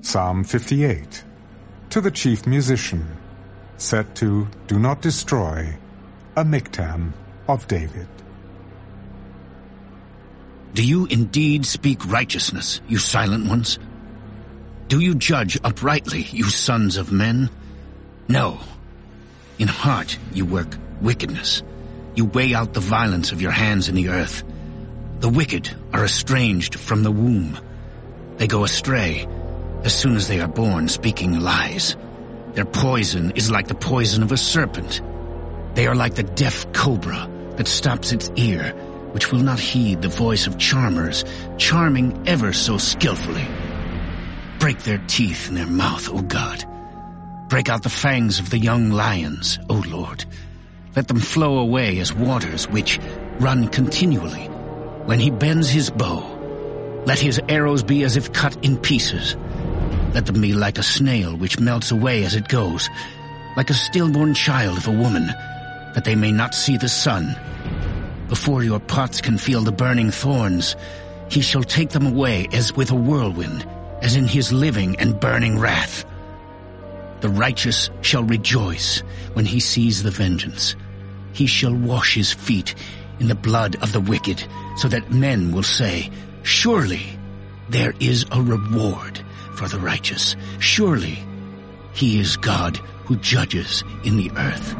Psalm 58 To the chief musician, set to Do Not Destroy, a Michtam of David. Do you indeed speak righteousness, you silent ones? Do you judge uprightly, you sons of men? No. In heart you work wickedness. You weigh out the violence of your hands in the earth. The wicked are estranged from the womb. They go astray as soon as they are born speaking lies. Their poison is like the poison of a serpent. They are like the deaf cobra that stops its ear, which will not heed the voice of charmers, charming ever so skillfully. Break their teeth in their mouth, O God. Break out the fangs of the young lions, O Lord. Let them flow away as waters which run continually. When he bends his bow, let his arrows be as if cut in pieces. Let them be like a snail which melts away as it goes, like a stillborn child of a woman, that they may not see the sun. Before your pots can feel the burning thorns, he shall take them away as with a whirlwind, as in his living and burning wrath. The righteous shall rejoice when he sees the vengeance. He shall wash his feet in the blood of the wicked, so that men will say, Surely there is a reward for the righteous. Surely he is God who judges in the earth.